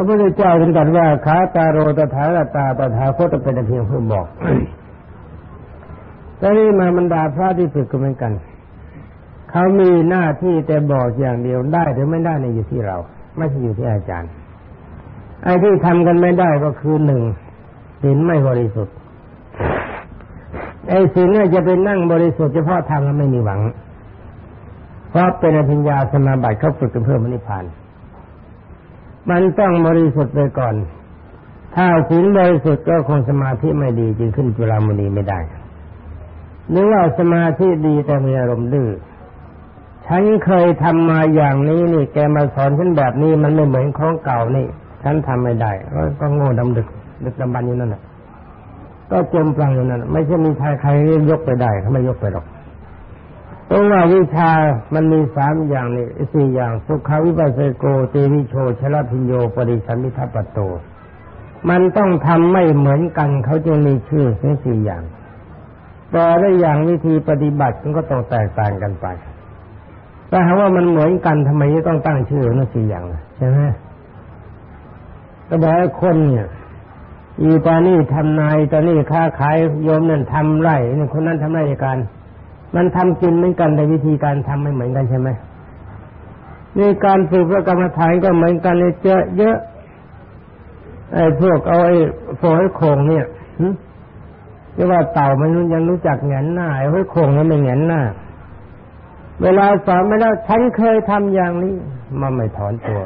ระพุทธเจ้าถึงตรัสว่าขาตาโรตถาตาตถาคตเป็นเพียงผู้บอกแต่นี่มาบรรดาพระที่ฝึกก็เหมือนกัน เขามีหน้าที่แต่บอกอย่างเดียวได้หรือไม่ได้ในอยู่ที่เรา ไม่ใช่อยู่ที่อาจารย์ ไอ้ที่ทำกันไม่ได้ก็คือหนึ่งศีลไม่บริสุทธิ์ ไอ้ศีลเนี่ยจะเป็นนั่งบริสุทธิ์เฉพาะทำแล้วไม่มีหวัง เพราะเป็นอภิญญาสมาบัติเขาฝึกกันเพื่อมรรคผาน มันต้องบริสุทธิ์ไปก่อน ถ้าศีลบริสุทธิ์ก็คงสมาธิไม่ดีจึงขึ้นจุฬามณีไม่ได้หรือว่าสมาธิดีแต่มีอารมณ์ดื้อฉันเคยทำมาอย่างนี้นี่ แกมาสอนฉันแบบนี้มันไม่เหมือนของเก่านี่ ฉันทำไม่ได้ก็โง่ดำดึก ดึกดำบันอยู่นั่นแหละก็จมปลังอยู่นั่นไม่ใช่มีใครใครยกไปได้เขาไม่ยกไปหรอก เพราะว่าวิชามันมีสามอย่างนี่สี่อย่างสุขาวิปัสสโกเตวิโชชลพิญโยปริสัมมิทัปโต มันต้องทำไม่เหมือนกันเขาจึงมีชื่อทั้งสี่อย่างแต่ได้อย่างวิธีปฏิบัติมันก็ต้องแตกต่างกันไปแต่หาว่ามันเหมือนกันทำไมต้องตั้งชื่อทั้งสี่อย่างใช่ไหมก็บอกว่าคนเนี่ยอีตานี่ทำนายตานี่ค้าขายโยมนั่นทำไร่นี่คนนั้นทำไรการ มันทำกินเหมือนกันแต่วิธีการทำไม่เหมือนกันใช่ไหมในการฝึกพระกรรมฐานก็เหมือนกันเลยเจอเยอะไอ้พวกเอาไอ้โฟยโคงเนี่ยเรียกว่าเต่ามันยังรู้จักแงนหน้าไอ้ห้อยโคงมันไม่แงนหน้า เวลาสอนไม่แล้วฉันเคยทำอย่างนี้มันไม่ถอนตัว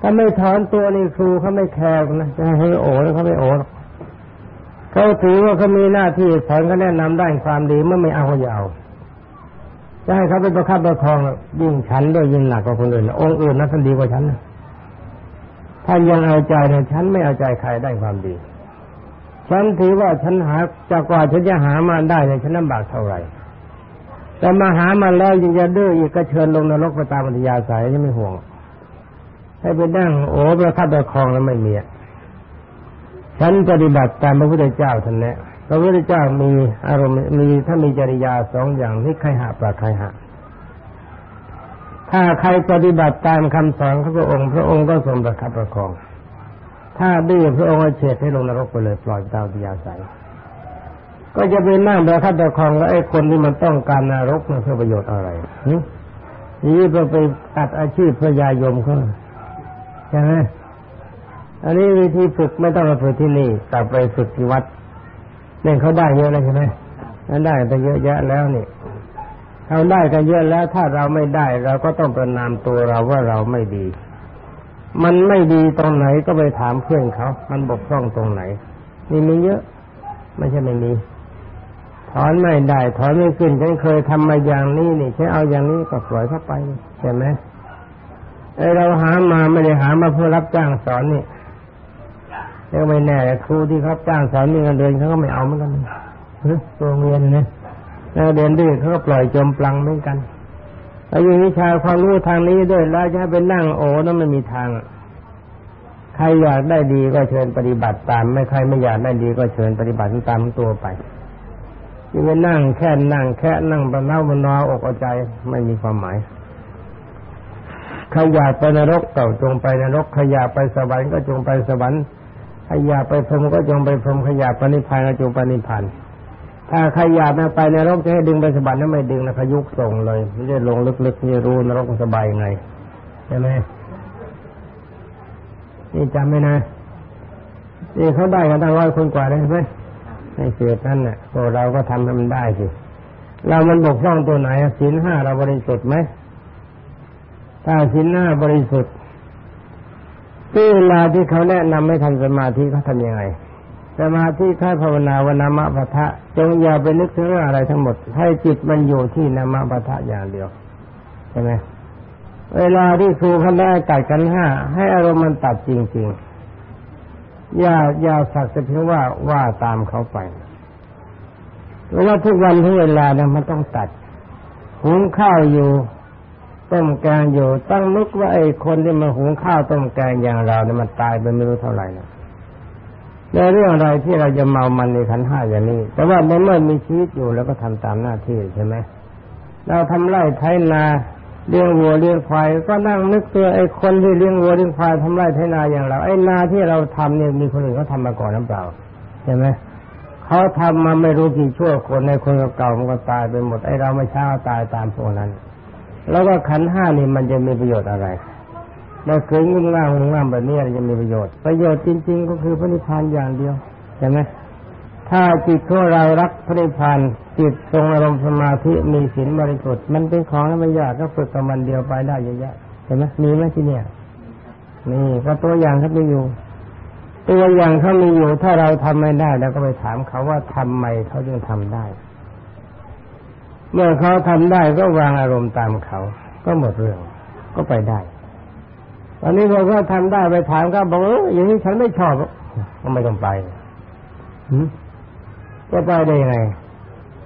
ถ้าไม่ถอนตัวนี่ครูเขาไม่แคร์นะจะให้โอ้เขาไม่โอ้ เขาถือว่าเขามีหน้าที่สอนเขาแนะนำด้านความดีเมื่อไม่เอาเขาจะเอาจะให้เขาเป็นประคับประคองยิ่งฉันด้วยยิ่งหนักกว่าคนอื่นองค์อื่นนั้นท่านดีกว่าฉันนะท่ายังเอาใจเนี่ยฉันไม่เอาใจใครได้ความดี ฉันถือว่าฉันหาจากกว่าฉันจะหามาได้เนี่ยฉันลำบากเท่าไหร่ แต่มาหามาแล้วยังจะดื้ออีกก็เชิญลงนรกไปตามปัญญาสายยังไม่ห่วงให้ไปนั่งโอ้ประคับประคองแล้วไม่มี ฉันปฏิบัติตามพระพุทธเจ้าท่านแนะพระพุทธเจ้ามีอารมณ์มีถ้ามีจริยาสองอย่างที่ใครหาปลาใครหาถ้าใครปฏิบัติตามคำสอนของพระองค์พระองค์ก็ทรงประคับประคอง ถ้าดื้อพระองค์ก็เฉดให้ลงนรกไปเลยปล่อยตามปิยาใสก็จะเป็นนั่งประคับประคองแล้วไอ้คนที่มันต้องการนรกมันเพื่อประโยชน์อะไรนี่เพื่อไปตัดอาชีพพระยายมเขาใช่ไหม อันนี้วิธีฝึกไม่ต้องมาฝึกที่นี่แต่ไปฝึกที่วัดเนี่ยเขาได้เยอะแล้วใช่ไหมนั่นได้แต่เยอะแยะแล้วนี่เขาได้กันเยอะแล้ว ถ้าเราไม่ได้เราก็ต้องประนามตัวเราว่าเราไม่ดี มันไม่ดีตรงไหนก็ไปถามเพื่อนเขา มันบกพร่องตรงไหนนี่มีเยอะ ไม่ใช่ไม่มีถอนไม่ได้ ถอนไม่ขึ้นฉันเคยทำมาอย่างนี้นี่ฉันเอาอย่างนี้ก็ปล่อยเข้าไปใช่ไหมไอเราหามาไม่ได้หามาเพื่อรับจ้างสอนนี่ แล้วไม่แน่ครูที่เขาจ้างสอนมีเงินเดือนเขาก็ไม่เอาเหมือนกันโรงเรียนเนี่ยแล้วเดินดื้อเขาก็ปล่อยจมปลังเหมือนกันแล้วอย่งวิชาความรู้ทางนี้ด้วยแล้วจะไปนั่งโอ้นั้นไม่มีทาง ใครอยากได้ดีก็เชิญปฏิบัติตาม ไม่ใครไม่อยากได้ดีก็เชิญปฏิบัติตามตัวไปที่ไปนั่งแค่นั่งแค่นั่งบรรเทาบรรนออกเอาใจไม่มีความหมายใครอยากไปนรกเก่าจงไปนรกใครอยากไปสวรรค์ก็จงไปสวรรค์ ใครอยากไปพรมก็จงไปพรมขยากไปนิพพานก็จงปนิพพานถ้าใครอยากไปในรกจะให้ดึงไปสวรรค์นั้นไม่ดึงนะพยุกส่งเลยไม่ได้ลงลึกๆนี่รู้นรกสบายไงใช่ไหมนี่จำไหมนะนี่เขาได้กันตั้งร้อยคนกว่าเลยใช่ไหมในเสียนั่นน่ะพวกเราก็ทำให้มันได้สิเรามันบกพร่องตัวไหนศีลห้าเราบริสุทธิ์ไหมถ้าศีลห้าบริสุทธิ์ ที่เวลาที่เขาแนะนำให้ทำสมาธิเขาทำยังไง สมาธิค่าภาวนาวนามะปะทะจงอย่าไปนึกถึงอะไรทั้งหมด ให้จิตมันอยู่ที่นามะปะทะอย่างเดียวใช่ไหมเวลาที่ครูเขาได้ตัดกันห้าให้อารมณ์มันตัดจริงๆ อย่าอย่าสักแต่เพียงว่าว่าตามเขาไปเวลาทุกวันทุกเวลาเนี่ยมันต้องตัดหุงข้าวอยู่ ต้มแกงอยู่ ตั้งนึกว่าไอ้คนที่มาหุงข้าวต้มแกงอย่างเราเนี่ยมันตายไปไม่รู้เท่าไหร่นะในเรื่องอะไรที่เราจะเมามันในขันห้าอย่างนี้ แต่ว่าในเมื่อมีชีวิตอยู่แล้วก็ทำตามหน้าที่ใช่ไหมเราทำไร่ไถนาเลี้ยงวัวเลี้ยงควายก็นั่งนึกตัวไอ้คนที่เลี้ยงวัวเลี้ยงควายทำไร่ไถนาอย่างเราไอ้นาที่เราทำเนี่ยมีคนอื่นเขาทำมาก่อนหรือเปล่าใช่ไหมเขาทำมาไม่รู้กี่ชั่วคนในคนเก่ามันก็ตายไปหมดไอ้เราไม่ช้าตายตามพวกนั้น แล้วก็ขันห้านี่มันจะมีประโยชน์อะไรเราเคยงุ่มง่ามงุ่มง่ามแบบนี้จะมีประโยชน์ ประโยชน์จริง ๆ ก็คือพระนิพพานอย่างเดียวใช่ไหมถ้าจิตของเรารักพระนิพพานจิตทรงอารมณ์สมาธิมีศีลบริสุทธิ์มันเป็นของที่ไม่ยากก็ฝึกกับมันเดียวไปได้เยอะแยะเห็นไหมมีไหมที่เนี่ยนี่ก็ตัวอย่างเขามีอยู่ ตัวอย่างเขามีอยู่ ถ้าเราทำไม่ได้เราก็ไปถามเขาว่าทำไมเขาจึงทำได้ เมื่อเขาทำได้ก็วางอารมณ์ตามเขา ก็หมดเรื่อง ก็ไปได้ตอนนี้พอเขาทำได้ไปถามเขาบอกเอออย่างนี้ฉันไม่ชอบก็ไม่ต้องไปหืมจะไปได้ไง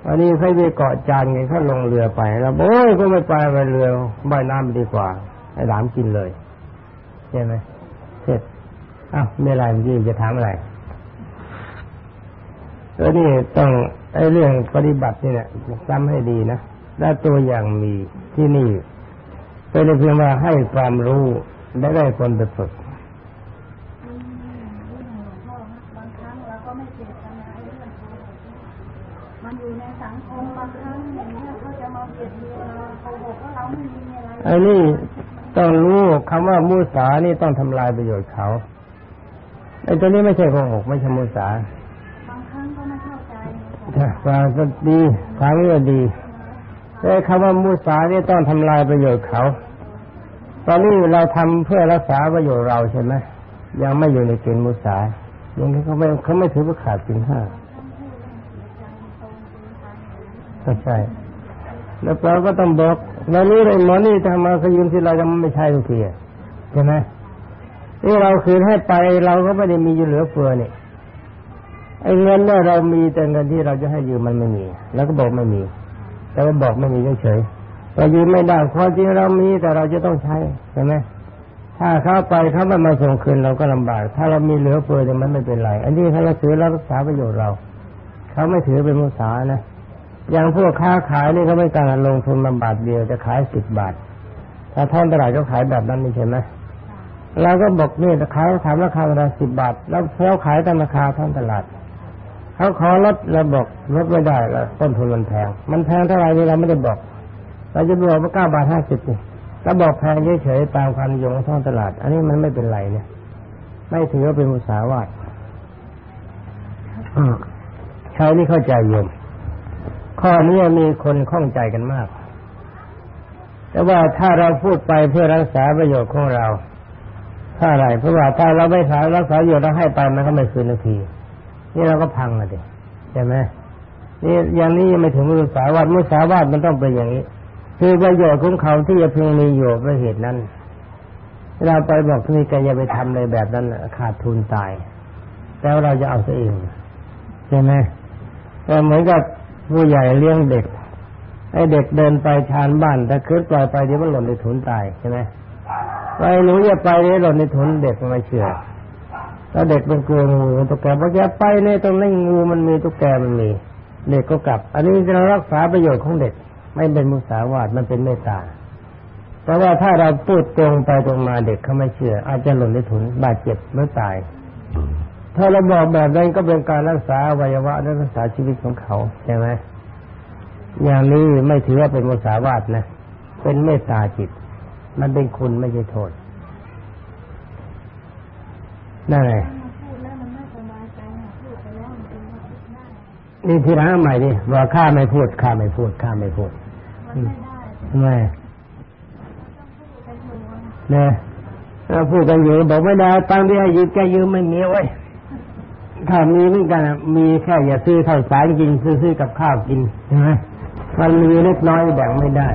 อันนี้ใครไปเกาะจานไงเขาลงเรือไป แล้วโอ้ยก็ไม่ไปไปเรือว่ายน้ำดีกว่าให้หลามกินเลยใช่ไหมเสร็จอ้าวไม่อไรเมื่อกี้จะถามอะไร แล้วนี่ต้องไอ้เรื่องปฏิบัตินี่เนี่ยจำให้ดีนะและตัวอย่างมีที่นี่เป็นเพียงว่าให้ความรู้ได้ได้คนไปฝึกบางครั้งเราก็ไม่เจตนาไอ้เรื่องโกหกมันอยู่ในสังคมบางครั้งอย่างนี้ยเขาจะมาเบียดเบียนเราโกหกว่าเราไม่มีอะไรอันนี้ต้องรู้คำว่ามุสานี่ต้องทำลายประโยชน์เขาไอ้ตัวนี้ไม่ใช่โกหกไม่ใช่มุสา บางครั้งก็ไม่เข้าใจ ฟังก็ดีฟังก็ดีแต่คำว่ามุสานี่ต้องทำลายประโยชน์เขา ตอนนี้เราทำเพื่อรักษาประโยชน์เราใช่ไหมยังไม่อยู่ในเกณฑ์มุสายังเขาไม่เขาไม่ถือว่าขาดสินห้าก็ใช่ แล้วเราก็ต้องบอกเรารู้เลยหมอนี่ทำมาขยืมที่เรายังไม่ใช่ทุกทีใช่ไหมนี่เราคืนให้ไปเราก็ไม่ได้มีอยู่เหลือเฟือเนี่ไอ้ เงินเนี่ยเรามีแต่เงินที่เราจะให้ยืมมันไม่มี แล้วก็บอกไม่มี แต่ว่าบอกไม่มีเฉยๆเรายืมไม่ได้ความจริงเรามีแต่เราจะต้องใช้ใช่ไหมถ้าเขาไปเขาไม่มาส่งคืนเราก็ลำบาก ถ้าเรามีเหลือเฟือเนี่ยมันไม่เป็นไร อันนี้ถ้าเราถือรักษาประโยชน์เราเขาไม่ถือเป็นมุสานะอย่างพวกค้าขายนี่เขาไม่การลงทุนมาบาทเดียวจะขายสิบบาท ถ้าท่อนตลาดก็ขายแบบนั้นนี่ใช่ไหมเราก็บอกนี่ขายถามราคาเราสิบบาท แล้วเขาขายตามราคาท่อนตลาด เขาขอลดเราบอกลดไม่ได้แล้วต้นทุนมันแพง มันแพงเท่าไหร่นี่เราไม่ได้บอก เราจะบอกว่าเก้าบาทห้าสิบนี่แล้วบอกแพงเฉยๆตามความยงท้องตลาด อันนี้มันไม่เป็นไรเนี่ย ไม่ถือว่าเป็นมุสาวาทชาวนี่เข้าใจโยม ข้อนี้มีคนข้องใจกันมาก แต่ว่าถ้าเราพูดไปเพื่อรักษาประโยชน์ของเราถ้าอะไรเพราะว่าถ้าเราไม่สารักษาประโยชน์เราให้ไปมันก็ไม่คืนนาที นี่เราก็พังเลยใช่ไหมนี่อย่างนี้ยังไม่ถึงมุสาวาทมุสาวาทมันต้องเป็นอย่างนี้ คือประโยชน์ของเขาที่จะพึงมีอยู่เพราะเหตุนั้น เราไปบอกที่นี่แกอย่าไปทำเลยแบบนั้นขาดทุนตาย แล้วเราจะเอาซะเองใช่ไหมแต่เหมือนกับผู้ใหญ่เลี้ยงเด็กไอ้เด็กเดินไปชานบ้านถ้าคืนปล่อยไปเดี๋ยวมันหล่นในถุนตายใช่ไหมไปหนูอย่าไปเดี๋ยวหล่นในถุนเด็กมันไม่เชื่อ แล้วเด็กมันกลัวงูตุ๊กแกบอกอย่าไปเนี่ยตรงนี้งูมันมีตุ๊กแกมันมี เด็กก็กลับ อันนี้เรารักษาประโยชน์ของเด็ก ไม่เป็นมุสาวาทมันเป็นเมตตาแต่ว่าถ้าเราพูดตรงไปตรงมาเด็กเขาไม่เชื่อ อาจจะหล่นในถุนบาดเจ็บหรือตาย ถ้าเราบอกแบบนั้นก็เป็นการรักษาอวัยวะและรักษาชีวิตของเขาใช่ไหมอย่างนี้ไม่ถือว่าเป็นมุสาวาทนะเป็นเมตตาจิต มันเป็นคุณไม่ใช่โทษ ไงมันพูดแล้วมันไม่สบายใจนะพูดไปแล้วมันเป็นว่าได้นี่ทีหลังเอาใหม่ดิว่าข้าไม่พูดข้าไม่พูดข้าไม่พูดมันไม่ได้ทำไมเป็นหัวเนี่ยเราพูดกันอยู่บอกไม่ได้ตังค์ที่ให้ยืมแกยืมไม่มีไว้ยถ้ามีเหมือนกันอะมีแค่อย่าซื้อข้าวสารกินซื้อซื้อกับข้าวกินใช่ไหมมันมีเล็กน้อยแบ่งไม่ได้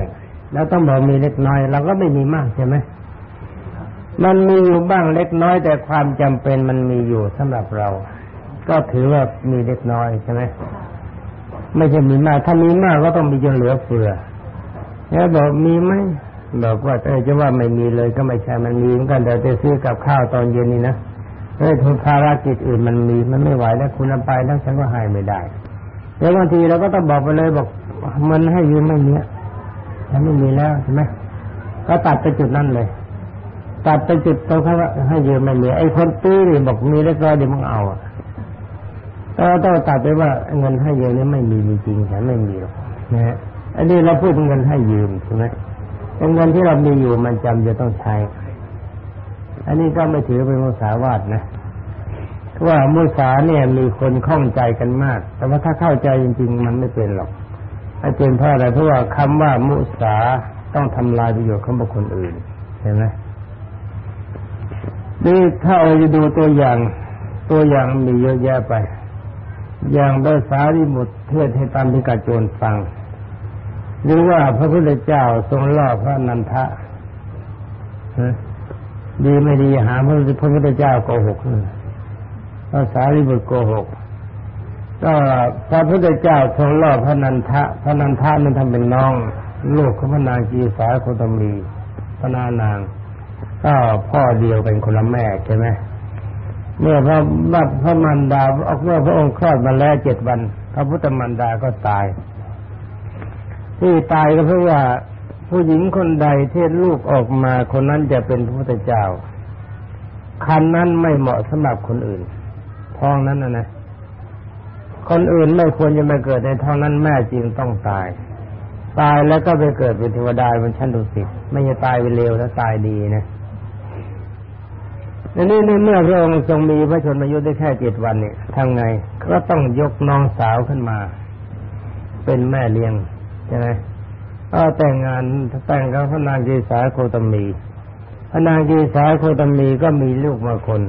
แล้วต้องบอกมีเล็กน้อยเราก็ไม่มีมากใช่ไหม มันมีอยู่บ้างเล็กน้อยแต่ความจำเป็นมันมีอยู่สำหรับเรา ก็ถือว่ามีเล็กน้อยใช่ไหมไม่ใช่มีมาก ถ้ามีมากก็ต้องมีจนเหลือเฟือแล้วบอกมีไหมบอกว่าเออจะว่าไม่มีเลยก็ไม่ใช่มันมีเหมือนกันเดี๋ยวจะซื้อกับข้าวตอนเย็นนี่นะเอ้ยทุนภารกิจอื่นมันมีมันไม่ไหวแล้วคุณไปแล้วฉันก็ให้ไม่ได้แล้วบางทีเราก็ต้องบอกไปเลยบอก มันให้ยืมไม่เนี้ยฉันไม่มีแล้วใช่ไหมก็ตัดไปจุดนั้นเลย ตัดไปจุดตรงที่ว่าให้ยืมไม่มีไอ้คนตื้อนี่บอกมีแล้วก็เดี๋ยวมึงเอาอะก็ต้องตัดไปว่าเงินให้ยืมนี่ไม่มีมีจริงฉันไม่มีหรอกนะฮะอันนี้เราพูดเงินให้ยืมใช่ไหมเป็นเงินที่เรามีอยู่มันจำจะต้องใช้ อันนี้ก็ไม่ถือเป็นมุสาวาทนะว่ามุสาเนี่ยมีคนข้องใจกันมาก แต่ว่าถ้าเข้าใจจริง ๆ มันไม่เป็นหรอกไม่เป็นเพราะอะไรเพราะว่าคำว่ามุสาต้องทำลายประโยชน์ของบุคคลอื่นเห็นไหม นี่ถ้าเราจะดูตัวอย่างตัวอย่างมีเยอะแยะไป อย่างภาษาที่หมดเทศให้ตามที่กาโจรฟัง หรือว่าพระพุทธเจ้าทรงล่อพระนันทะดีไม่ดีหาพระพุทธเจ้าโกหกภาษาลิบุตรโกหกก็พระพุทธเจ้าทรงล่อพระนันทะ พระนันทะนั้นทำเป็นน้อง ลูกของพระนางกีสาโคตมีพระนานาง ก็พ่อเดียวเป็นคนละแม่ใช่ไหมเมื่อพระบัพระมันดาเมื่อพระองค์คลอดมาแล้วเจ็ดวัน พระพุทธมันดาก็ตาย ที่ตายก็เพราะว่าผู้หญิงคนใดเทศลูกออกมาคนนั้นจะเป็นพระพุทธเจ้า คันนั้นไม่เหมาะสำหรับคนอื่น ท้องนั้นนะนะคนอื่นไม่ควรจะมาเกิดในท้องนั้นแม่จริงต้องตาย ตายแล้วก็ไปเกิดเป็นเทวดาเป็นชั้นดุสิตไม่ใช่ตายไปเร็วแล้วตายดีนะในนี้เมื่อพระองค์ทรงมีพระชนมายุได้แค่เจ็ดวันเนี่ยทำไงก็ต้องยกน้องสาวขึ้นมา เป็นแม่เลี้ยงใช่ไหมก็แต่งงานแต่งกับพระนางกีสาโคตมีพระนางกีสาโคตมีก็มีลูกมาคน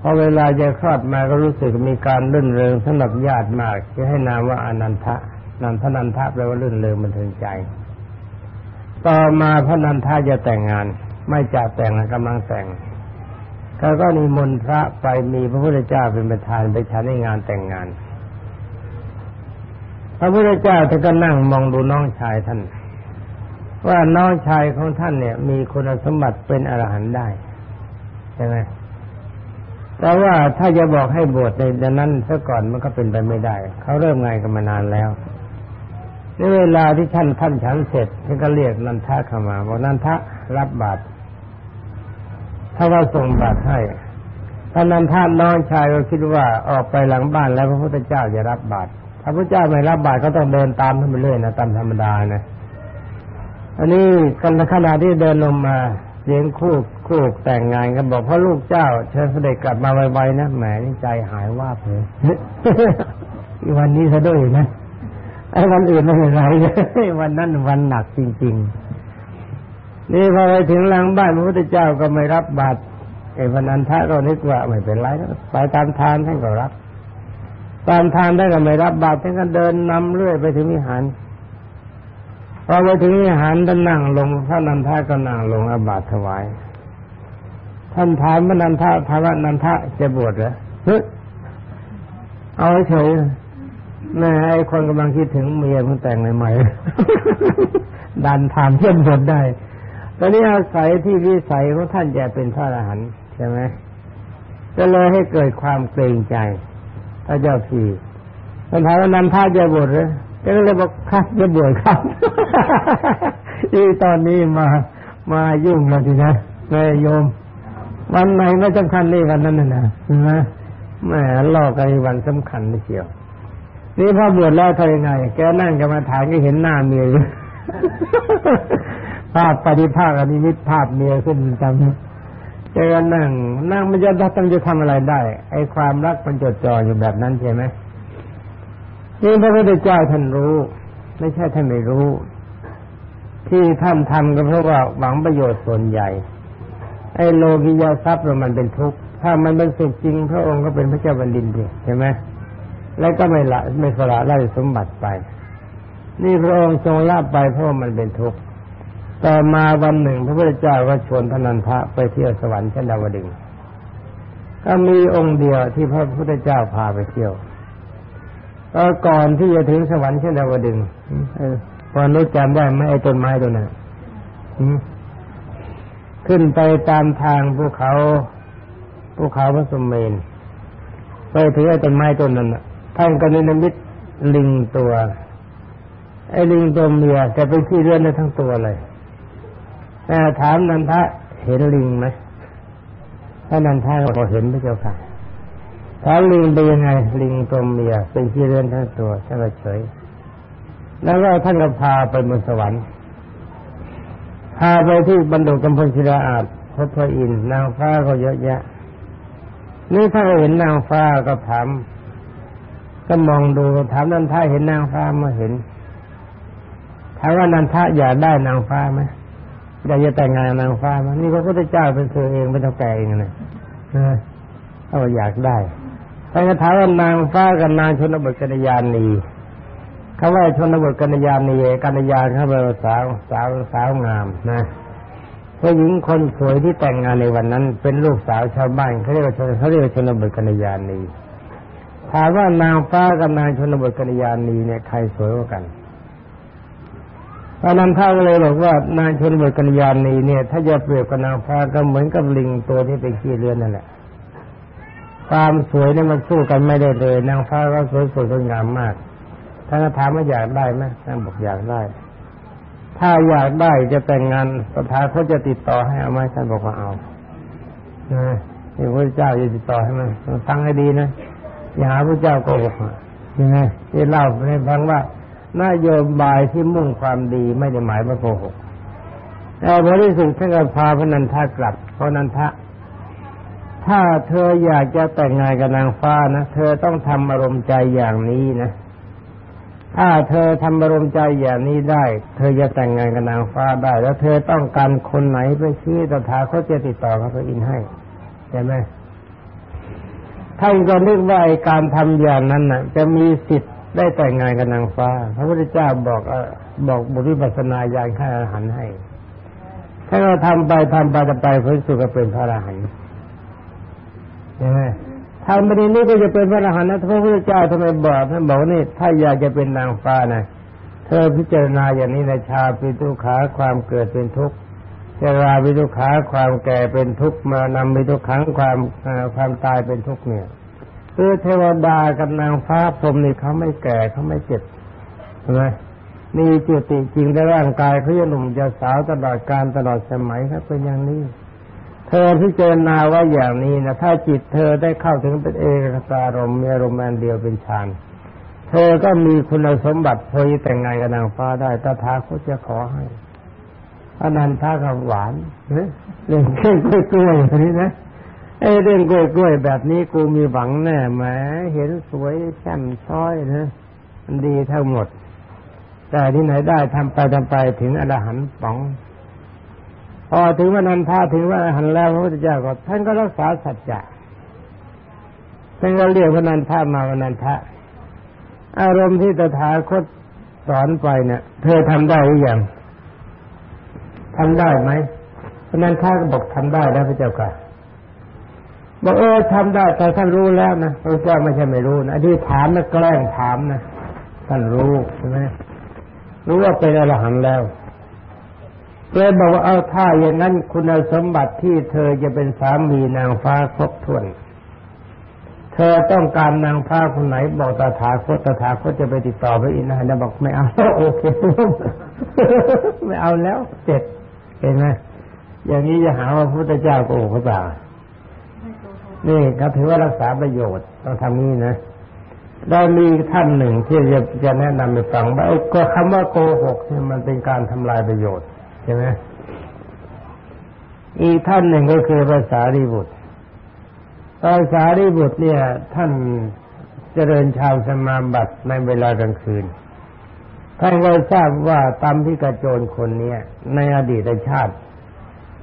พอเวลาจะคลอดมาก็รู้สึกมีการรื่นเริงสำหรับญาติมากจะให้นามว่าอนันทะ นันทนันทะแปลว่ารื่นเริงมันถึงใจ ต่อมาพระนันทะจะแต่งงาน ไม่จะแต่งกำลังแต่งเขาก็นิมนต์พระไปมีพระพุทธเจ้าเป็นประธานไปฉันในงานแต่งงาน พระพุทธเจ้าท่านก็นั่งมองดูน้องชายท่าน ว่าน้องชายของท่านเนี่ย มีคุณสมบัติเป็นอรหันต์ได้ใช่ไหมแต่ว่าถ้าจะบอกให้บวชในดังนั้นซะก่อนมันก็เป็นไปไม่ได้ เขาเริ่มไงกันมานานแล้ว ในเวลาที่ท่านท่านฉันเสร็จท่านก็เรียกนันทะเข้ามาบอกนันทะรับบาตรถ้าว่าส่งบาตรให้ท่านนันทะน้องชายก็คิดว่าออกไปหลังบ้านแล้วพระพุทธเจ้าจะรับบาตรถ้าพระเจ้าไม่รับบาตรก็ต้องเดินตามท่านไปเรื่อยนะตามธรรมดานะอันนี้กันขณะที่เดินลงมาเสียงคู่คู่แต่งงานกันบอกพระลูกเจ้าเชิญเสด็จกลับมาไวๆนะแหมนี่ใจหายว่าเลยวันนี้ซะด้วยนะ ไอ้วันอื่นไม่เป็นไรวันนั้นวันหนักจริง ๆ นี่พอไปถึงหลังบ้านพระพุทธเจ้าก็ไม่รับบาตรไอ้พนันทะก็นึกว่าไม่เป็นไรไปตามทานท่านก็รับ ตามทานได้ก็ไม่รับบาตรท่านก็เดินนำเรื่อยไปถึงวิหารพอไปถึงวิหารท่านนั่งลงพระนันทะก็นั่งลงอาบาตถวาย ท่านถามพระนันทะถามว่านันทะจะบวชเหรอเฮ้ยเอาเฉย แม่ไอ้คนกำลังคิดถึงเมียเพิ่งแต่งใหม่ๆดันถามเชื่อมบทได้ ตอนนี้อาศัยที่วิสัยของท่านจะเป็นพระอรหันต์ใช่ไหมก็เลยให้เกิดความเกรงใจพระเจ้าพี่ท่านถาว่านันทะจะบวชเหรอก็เลยบอกครับจะบวชครับอีตอนนี้มามายุ่งแล้วทีนะแม่โยม วันไหนไม่สำคัญนี่วันนั้นน่ะนะนะแม่ลอกไอ้วันสำคัญไม่เชียว นี่พอบวชแล้วทำยังไง แกนั่งกรรมาฐานก็เห็นหน้าเมียอยู่ภาพปฏิภาคอันนี้มิตภาพเมียขึ้นจำแกก็นั่ง นั่งมันจะทำจะทำอะไรได้ ไอ้ความรักมันจดจ่ออยู่แบบนั้นใช่ไหมนี่พระพุทธเจ้าท่านรู้ ไม่ใช่ท่านไม่รู้ ที่ท่านทำก็เพราะว่าหวังประโยชน์ส่วนใหญ่ ไอ้โลกิยาทรัพย์มันเป็นทุกข์ถ้ามันเป็นสุขจริง พระองค์ก็เป็นพระเจ้าแผ่นดินดีใช่ไหม แล้วก็ไม่ละไม่สละราชสมบัติไป นี่พระองค์ทรงละไปเพราะมันเป็นทุกข์ต่อมาวันหนึ่ง พระพุทธเจ้าก็ชวนพนันทะไปเที่ยวสวรรค์ชั้นดาวดึงก็มีองค์เดียวที่พระพุทธเจ้าพาไปเที่ยวก็ก่อนที่จะถึงสวรรค์เช่นดาวดึงพอรู้จำได้ไหมไอ้ต้นไม้ตัวนั้นขึ้นไปตามทางภูเขาภูเขาพระสมเมนไปถึงไอ้ต้นไม้ต้นนั้น ท่านก็นิมิตลิงตัว ไอ้ลิงตัวเมียแต่เป็นที่เลื่อนได้ทั้งตัวเลยแต่ถามนันทะเห็นลิงไหมถ้านันทะก็เห็นพระเจ้าค่ะถามลิงเป็นยังไงลิงตัวเมียเป็นที่เรือนทั้งตัวท่านก็เฉย แล้วก็ท่านก็พาไปบนสวรรค์พาไปที่บรรดุกำพลศิลาอาจพบพระอินทร์นางฟ้าก็เยอะแยะนี่ถ้าเห็นนางฟ้าก็ถาม ก็มองดูถามนันทะเห็นนางฟ้ามาเห็นถามว่านันทะอยากได้นางฟ้าไหมอยากจะแต่งงานนางฟ้าไหมนี่พระพุทธเจ้าเป็นเธอเองเป็นเจ้าแก่เองนะเขาอยากได้ท่านก็ถามว่านางฟ้ากับนางชนบทกัญญาณีคำว่าชนบทกัญญาณีกัญญาเขาเป็นสาวสาวสาวงามนะผู้หญิงคนสวยที่แต่งงานในวันนั้น เป็นลูกสาวชาวบ้านเขาเรียกว่าชนเขาเรียกว่าชนบทกัญญาณี ถามว่านางฟ้ากับนางชนบทกัญญาณีเนี่ยใครสวยกว่ากันตอนนั้นท่าก็เลยบอกว่านางชนบทกัญญาณีเนี่ย ถ้าจะเปรียบกับนางฟ้าก็เหมือนกับลิงตัวที่เป็นขี้เลือนนั่นแหละความสวยเนี่ยมันสู้กันไม่ได้เลย นางฟ้าก็สวยสวยสวยงามมากท่านถามว่าอยากได้ไหมท่านบอกอยากได้ ถ้าอยากได้จะแต่งงานสถาเขาจะติดต่อให้เอาไหมท่านบอกว่าเอานะนี่พระเจ้าจะติดต่อให้มันฟังให้ดีนะ อย่าหาพระเจ้าโกหกยังไงที่เล่าให้ฟังว่านโยบายที่มุ่งความดีไม่ได้หมายว่าโกหกแต่พอที่สุดท่านก็พาพนันทากลับเพราะนันทะ ถ้าเธออยากจะแต่งงานกับนางฟ้านะเธอต้องทำอารมณ์ใจอย่างนี้นะถ้าเธอทำอารมณ์ใจอย่างนี้ได้ เธอจะแต่งงานกับนางฟ้าได้ แล้วเธอต้องการคนไหนไปชี้ตถาเขาจะติดต่อกับพระอินให้ใช่ไหม ท่านก็นึกว่าการทำอย่างนั้นน่ะ จะมีสิทธิ์ได้แต่งงานกับนางฟ้า พระพุทธเจ้าบอกอบอกบุริปัสนาญาณข้าอาหารให้ถ้าเราทำไปทำไปจะไปพ้นสุขก็เป็นพระอรหันต์ใช่ไหมทำไม่ดีนี่ก็จะเป็นพระอรหันต์นะพระพุทธเจ้าทำไมบอกท่านบอกนี่ถ้าอยากจะเป็นนางฟ้านะเธอพิจารณาอย่างนี้ในชาปิทุขาความเกิดเป็นทุกข์ เจราปิทุขาความแก่เป็นทุกข์มานำปิทุกขังความความตายเป็นทุกข์เนี่ยคือเทวดากับนางฟ้าพรหมนี่เขาไม่แก่เขาไม่เจ็บใช่ไหมมีจิตติจริงในร่างกายเขาจะหนุ่มจะสาวตลอดการตลอดสมัยครับเป็นอย่างนี้ เธอพิจารณาว่าอย่างนี้นะถ้าจิตเธอได้เข้าถึงเป็นเอกตารมมีอารมณ์อันเดียวเป็นฌานเธอก็มีคุณสมบัติพอจะแต่งงานกับนางฟ้าได้ตถาคตจะขอให้ อนันทากับหวานเรื่องเค้กกล้วยๆนี้นะไอ้เรื่องกล้วยๆแบบนี้กูมีหวังแน่แหมเห็นสวยแช่มช้อยนะมันดีทั้งหมด แต่ที่ไหนได้ทำไปทำไปถึงอรหันต์ป๋องพอถึงวันนันทาถึงว่าอรหันต์แล้วพระพุทธเจ้าก็ท่านก็รักษาสัจจะท่านก็เรียกวันนันทามาวันนันทะอารมณ์ที่ตถาคตสอนไปเนี่ย เธอทำได้หรือยัง ทำได้ไหมวันนันทาก็บอกทำได้แล้วพระเจ้าค่ะบอกเออทำได้แต่ท่านรู้แล้วนะพระเจ้าไม่ใช่ไม่รู้นะที่ถามนะแกล้งถามนะท่านรู้ใช่ไหมรู้ว่าเป็นอรหันต์แล้วเลยบอกว่าเอาถ้าอย่างนั้นคุณสมบัติที่เธอจะเป็นสามีนางฟ้าครบถ้วน เธอต้องการนางฟ้าคนไหน บอกตถาคตตถาคตจะไปติดต่อพระอินทร์นะบอกไม่เอาโอเคไม่เอาแล้วเจ็ด เห็นไหมอย่างนี้จะหาว่าพระพุทธเจ้าโกหกหรือเปล่านี่ก็ถือว่ารักษาประโยชน์ต้องทำนี้นะได้มีท่านหนึ่งที่จะจะแนะนำไปฟังว่าก็คำว่าโกหกเนี่ยมันเป็นการทำลายประโยชน์ใช่ไหมอีกท่านหนึ่งก็คือภาษารีบุตรภาษารีบุตรเนี่ย ท่านเจริญชาวสมาบัติในเวลากลางคืน ท่านก็ทราบว่าตามที่กระโจนคนเนี้ยในอดีตชาติ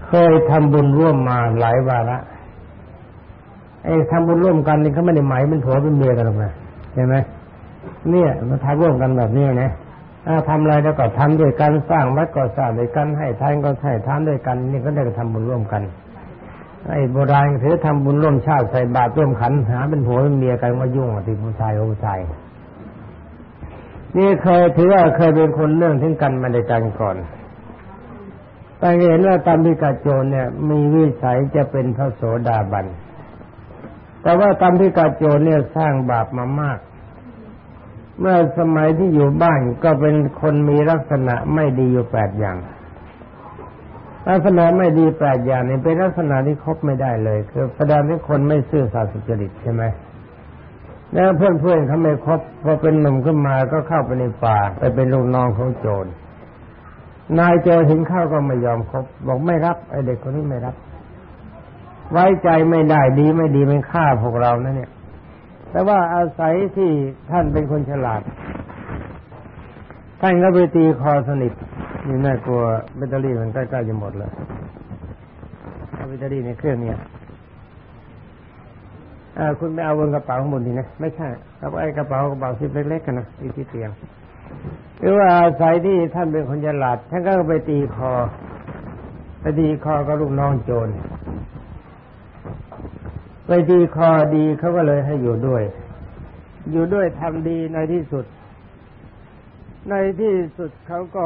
เคยทำบุญร่วมมาหลายวาระไอ้ทำบุญร่วมกันนี่เขาไม่ได้หมายเป็นผัวเป็นเมียกันหรอกนะใช่ไหมเนี่ยมาทำร่วมกันแบบนี้นะถ้าทำอะไรแล้วก็ทำด้วยกันสร้างวัดก็สร้างด้วยกันให้ทานก็ให้ทานด้วยกัน นี่ก็ได้ทำบุญร่วมกันไอ้โบราณถือทำบุญร่วมชาติใส่บาตรร่วมขันหาเป็นผัวเป็นเมียกันว่ายุ่งอะติผู้ชายผู้ชาย นี่เคยถือว่าเคยเป็นคนเรื่องถึงกันมาในกันก่อนแต่เห็นว่าตามพิกาโจรเนี่ย มีวิสัยจะเป็นพระโสดาบัน แต่ว่าตามพิกาโจรเนี่ยสร้างบาปมามาก เมื่อสมัยที่อยู่บ้านก็เป็นคนมีลักษณะไม่ดีอยู่แปดอย่าง ลักษณะไม่ดีแปดอย่างนี้เป็นลักษณะที่คบไม่ได้เลย คือแสดงให้คนไม่ซื่อสัตย์สุจริตใช่ไหม แล้วเพื่อนๆเขาไม่คบพอเป็นหนุ่มขึ้นมาก็เข้าไปในป่าไปเป็นลูกน้องของโจรนายโจรเห็นเข้าก็ไม่ยอมคบบอกไม่รับไอเด็กคนนี้ไม่รับ ไว้ใจไม่ได้ดีไม่ดีเป็นฆ่าพวกเรานะเนี่ย แต่ว่าอาศัยที่ท่านเป็นคนฉลาด ท่านก็ไปตีคอสนิทนี่น่ากลัวแบตเตอรี่มันใกล้ๆจะหมดแล้วแบตเตอรี่ในเครื่องเนี่ย คุณไปเอาบนกระเป๋าข้างบนดีนะไม่ใช่เอาไอ้กระเป๋ากระเป๋าซิปเล็กๆกันนะที่ที่เตียงหรือว่าอาศัยที่ท่านเป็นคนฉลาดท่านก็ไปตีคอไปตีคอกับลูกน้องโจรไปตีคอดีเขาก็เลยให้อยู่ด้วย อยู่ด้วยทำดีในที่สุด ในที่สุดเขาก็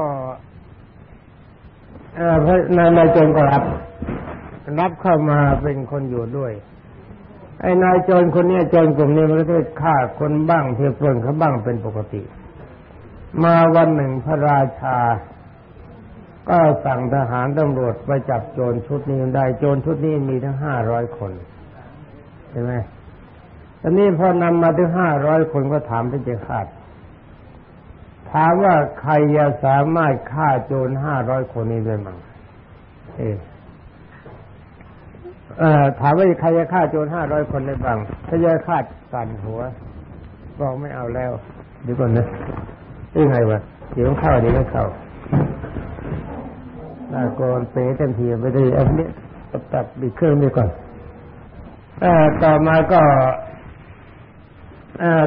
พระนายนโจรก็รับ รับเข้ามาเป็นคนอยู่ด้วย ไอ้นายโจรคนนี้โจรกลุ่มนี้มันก็ได้ฆ่าคนบ้างเพียปล้นเขาบ้างเป็นปกติ มาวันหนึ่งพระราชา ก็สั่งทหารตำรวจไปจับโจรชุดนี้ได้โจรชุดนี้มีทั้งห้าร้อยคนใช่ไหมตอนนี้พอนำมาถึงห้าร้อยคนก็ถามพระเจ้าขาดถามว่าใครจะสามารถฆ่าโจรห้าร้อยคนนี้ได้มั้งเอ อถามว่าใครจะฆ่าโจรห้าร้อยคนได้บ้างถ้าจะฆ่าสั่นหัวบอกไม่เอาแล้วเดี๋ยวก่อนนะยังไงวะเดี๋ยวเข้าเดี๋ยวไม่เข้าหน้ากรเป๋เต็มทีไปได้อันนี้ตัดบิดเครื่องไปก่อนอต่อมาก็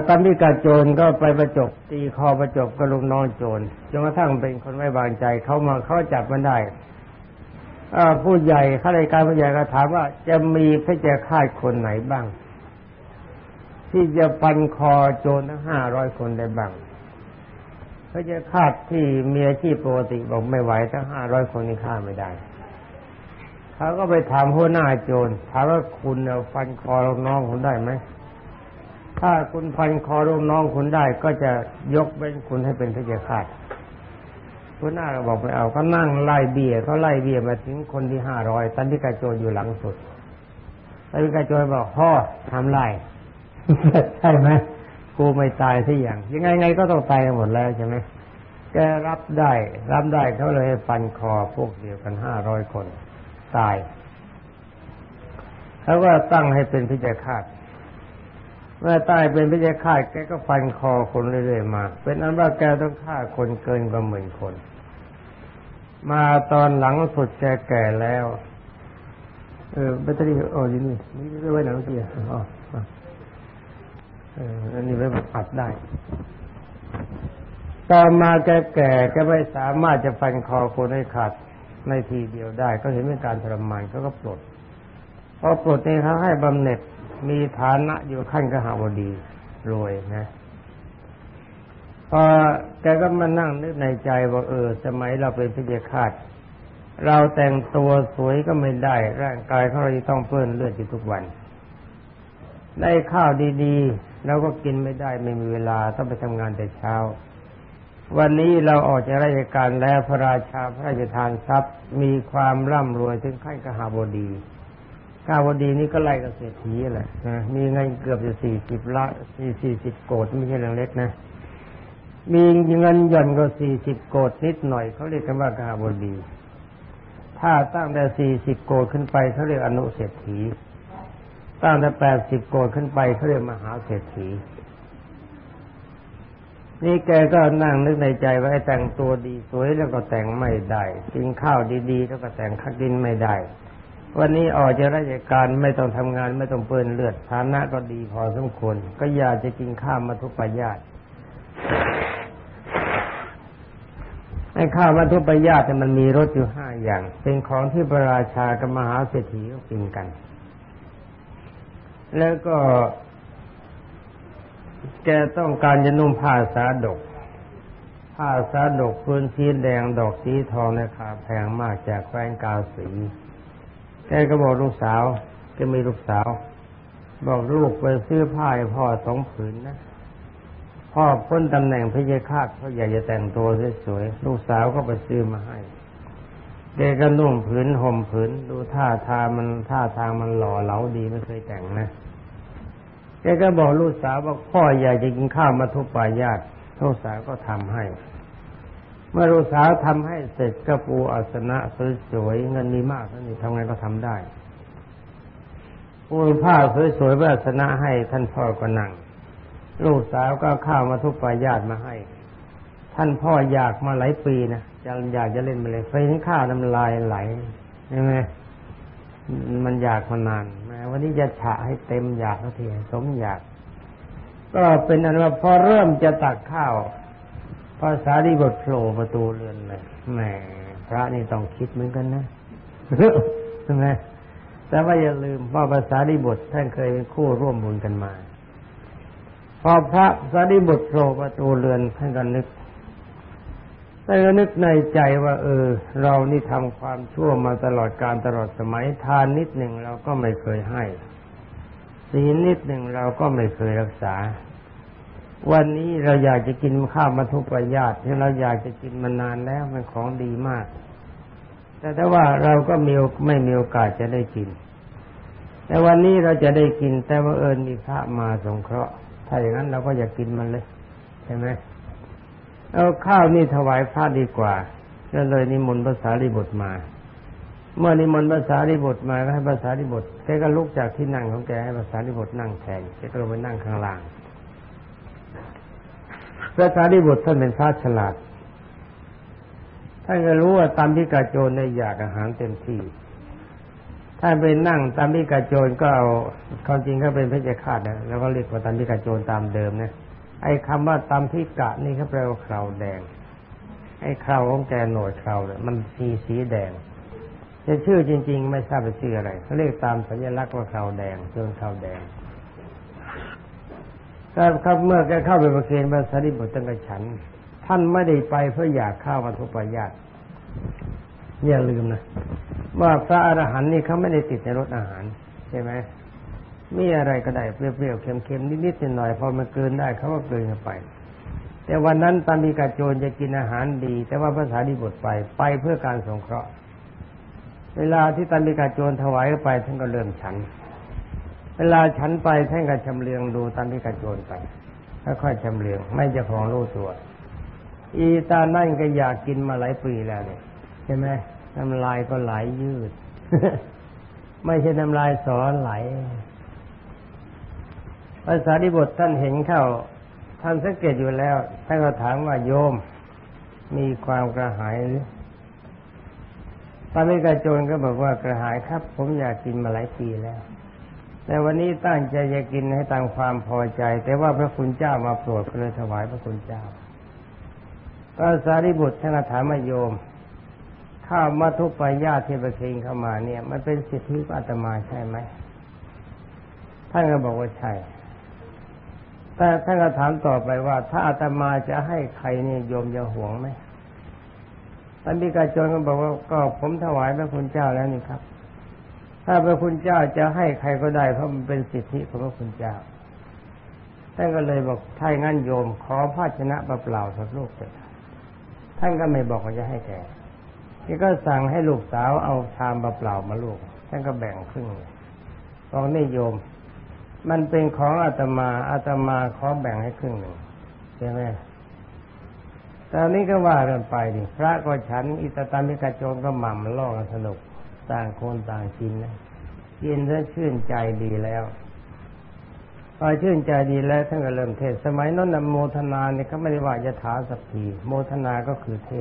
ตามที่กาโจรก็ไปประจบตีคอประจบกับลูกน้องโจรจนกระทั่งเป็นคนไม่บางใจเขามาเขาจับมันได้ ผู้ใหญ่ข้าราชการผู้ใหญ่ก็ถามว่า จะมีพระเจ้าข่ายคนไหนบ้าง ที่จะฟันคอโจรทั้งห้าร้อยคนได้บ้างพระเจ้าข่าที่มีอาชีพปกติบอกไม่ไหวทั้งห้าร้อยคนนี้ฆ่าไม่ได้เขาก็ไปถามหัวหน้าโจรถามว่าคุณฟันคอลูกน้องคุณได้ไหมถ้าคุณฟันคอลูกน้องคุณได้ ก็จะยกเว้นคุณให้เป็นพระเจ้าข่า หัวหน้าก็บอกไม่เอาก็นั่งไล่เบี้ยเขาไล่เบี้ยมาถึงคนที่ห้าร้อยตันที่กรโจอยู่หลังสุดตันที่กรโจบอกพ่อทำไล่ใช่ไหมกูไม่ตายสัอย่าง ยังไงไงก็ต้องตายกันหมดแล้วใช่ไหมแกรับได้ รับได้เขาเลยฟันคอพวกเดียวกันห้าร้อยคน ตายเขาก็ตั้งให้เป็นพิจารคาตเมื่อตายเป็นพิจารคาตแกก็ฟันคอคนเรื่อยๆมา เป็นอันว่าแกต้องฆ่าคนเกินกว่าหมื่นคน มาตอนหลังสุดแกแก่แล้ว เออแบตเตอรี่โอ้ยนี่นี่ไว้ไหนเมื่อกี้อ๋อเอออันนี้ไว้อัดได้ต่อมาแกแก่แกไม่สามารถจะฟันคอคนให้ขาดในทีเดียวได้ ก็เห็นเป็นการทรมานเขาก็ปลดพอปลดนี่เขาให้บำเหน็จมีฐานะอยู่ขั้นกหาวดีรวยนะ พอแกก็มานั่งนึกในใจว่าเออ สมัยเราเป็นพิจคาตเราแต่งตัวสวยก็ไม่ได้ ร่างกายของเราต้องเปื้อนเลือดอยู่ทุกวัน ได้ข้าวดีๆเราก็กินไม่ได้ไม่มีเวลาต้องไปทำงานแต่เช้า วันนี้เราออกจากราชการแล้วพระราชาพระราชทานทรัพย์ มีความร่ำรวยถึงขั้นกหาบดีกาบดีนี่ก็ไล่กับเศรษฐีแหละนะมีเงินเกือบจะสี่สิบละสี่สี่สิบโกดไม่ใช่เรื่องเล็กนะ มีเงินหย่อนก็สี่สิบโกดนิดหน่อยเขาเรียกกันว่ากาบดี ถ้าตั้งแต่สี่สิบโกดขึ้นไปเขาเรียกอนุเศรษฐี ตั้งแต่แปดสิบโกดขึ้นไปเขาเรียกมหาเศรษฐี นี่แกก็นั่งนึกในใจว่าแต่งตัวดีสวยแล้วก็แต่งไม่ได้กินข้าวดีๆ แล้วก็แต่งข้าวกินไม่ได้ วันนี้ออกจากราชการไม่ต้องทำงานไม่ต้องเปื้อนเลือดฐานะก็ดีพอสมควร ก็อยากจะกินข้าวมาทุกปายาต ไอ้ข้าวมัทุปยาตมันมีรสอยู่ห้าอย่าง เป็นของที่พระราชากับมหาเศรษฐีกินกัน แล้วก็ แกต้องการจะนุ่งผ้าสาดก ผ้าสาดกพื้นสีแดงดอกสีทองราคาแพงมากจากแคว้นกาสีแกก็บอกลูกสาวแกมีลูกสาว บอกลูกไปซื้อผ้าให้พ่อสองผืนนะ พ่อพ้นตำแหน่งพระยาคาตเขาอยากจะแต่งตัวสวยๆลูกสาวก็ไปซื้อมาให้แกก็นุ่งผืนห่มผืน ดูท่าทางมันท่าทางมันหล่อเหลาดีไม่เคยแต่งนะแกก็บอกลูกสาวว่าพ่ออยากจะกินข้าวมาทุปปายาตลูกสาวก็ทำให้ เมื่อลูกสาวทำให้เสร็จก็ปูอาสนะสวยๆเงินมีมากท่านนี่ทำไงก็ทำได้ปูผ้าสวยๆเพื่ออาสนะให้ท่านพ่อก็นั่ง ลูกสาวก็ข้าวมาทุปปายาตมาให้ ท่านพ่ออยากมาหลายปีนะจะอยากจะเล่นมาเลยไฟถึงข้าวน้ำลายไหลใช่ไหมมันอยากมานานแม้วันนี้จะฉะให้เต็มอยากสักทีสมอยาก ก็เป็นอันว่าพอเริ่มจะตักข้าวภาษาดีบทโผล่ประตูเรือนเลยแหมพระนี่ต้องคิดเหมือนกันนะใช่ไหมแต่ว่าอย่าลืมว่าภาษาดีบทท่านเคยเป็นคู่ร่วมบุญกันมา พอพระสารีบุตรโผล่ประตูเรือนท่านก็นึกท่านก็นึกในใจว่า เออ เรานี่ทำความชั่วมาตลอดการตลอดสมัยทานนิดหนึ่งเราก็ไม่เคยให้ศีลนิดหนึ่งเราก็ไม่เคยรักษา วันนี้เราอยากจะกินข้าวมัทุกปายาตที่เราอยากจะกินมานานแล้วมันของดีมาก แต่ถ้าว่าเราก็มีไม่มีโอกาสจะได้กิน แต่วันนี้เราจะได้กินแต่ว่าเอิญมีพระมาสงเคราะห์ ถ้าอย่างนั้นเราก็อยากกินมันเลยใช่ไหมเอาข้าวนี่ถวายพระดีกว่าก็เลยนิมนต์ภาษาลิบุตรมา เมื่อนิมนต์ภาษาลิบุตรมาก็ให้ภาษาลิบุตรแกก็ลุกจากที่นั่งของแกให้ภาษาลิบุตรนั่งแทนแกก็ลงไปนั่งข้างล่างภาษาลิบุตรท่านเป็นพระฉลาด ท่านก็รู้ว่าตามที่กาโจรในอยากอาหารเต็มที่ ถ้าไปนั่งตามที่กาโจรก็เอาความจริงก็เป็นเพชฌฆาตนะแล้วก็เรียกว่าตามที่กาโจรตามเดิมนะไอ้คำว่าตามที่กะนี่เขาแปลว่าคราวแดง ไอ้คราวของแกหนวดคราวเนี่ยมันสีสีแดงจะชื่อจริง ๆ ไม่ทราบเป็นชื่ออะไรเขาเรียกตามสัญลักษณ์ว่าคราวแดงจนคราวแดงก็ครับเมื่อแกเข้าไปประเคนพระสารีบุตรตั้งแต่ฉัน ท่านไม่ได้ไปเพื่ออยากข้าวมาทุปายาต อย่าลืมนะว่าพระอรหันต์นี่เขาไม่ได้ติดในรสอาหารใช่ไหมมีอะไรก็ได้เปรี้ยวๆเค็มๆนิดๆหน่อยๆพอมันเกินได้เขาก็เกินไป แต่วันนั้นตามีกาโจรจะกินอาหารดี แต่ว่าภาษาดีบทไปไปเพื่อการสงเคราะห์ เวลาที่ตามีกาโจรถวายไปท่านก็เริ่มฉัน เวลาฉันไปท่านก็ชำเลืองดูตามีกาโจรไปค่อยๆชำเลืองไม่จะของรู้ตัว อีตานั่นก็อยากกินมาหลายปีแล้วเนี่ย ช่ไหมน้ำลายก็ไหลยืด ไม่ใช่น้ำลายสอนไหลภาษาดิบทท่านเห็นเข้าท่านสังเกตอยู่แล้วท่านก็ถามว่าโยมมีความกระหายหรือตอนนี้กระโจนก็บอกว่ากระหายครับ ผมอยากกินมาหลายปีแล้ว แต่วันนี้ตั้งใจจะกินให้ตามความพอใจ แต่ว่าพระคุณเจ้ามาโปรดก็เลยถวายพระคุณเจ้าพระสารีบุตรท่านถามมาโยม ข้ามาทุกปายาที่ประเคนเข้ามาเนี่ย มันเป็นสิทธิของอาตมาใช่ไหมท่านก็บอกว่าใช่แต่ท่านก็ถามต่อไปว่า ถ้าอาตมาจะให้ใครเนี่โยมจะห่วงไหมท่านมีกาจรก็บอกว่าก็ผมถวายพระคุณเจ้าแล้วนี่ครับ ถ้าพระคุณเจ้าจะให้ใครก็ได้เพราะมันเป็นสิทธิของพระคุณเจ้าท่านก็เลยบอกถ้างั้นโยมขอภาชนะเปล่าๆสักลูกเถิดท่านก็ไม่บอกว่าจะให้แก ที่ก็สั่งให้ลูกสาวเอาชามเปล่ามาลูกท่านก็แบ่งครึ่งบอกนี่โยม มันเป็นของอาตมาอาตมาขอแบ่งให้ครึ่งหนึ่งใช่ไหมตอนนี้ก็ว่ากันไปดิพระก็ฉัน อิตตามิกาโจงก็หม่ำล่อกันสนุกต่างคนต่างกินนะกินแล้วชื่นใจดีแล้วพอชื่นใจดีแล้วท่านก็เริ่มเทศสมัยนั้นโมทนาเนี่ยเขาไม่ได้ว่าจะถาสักทีโมทนาก็คือเทศ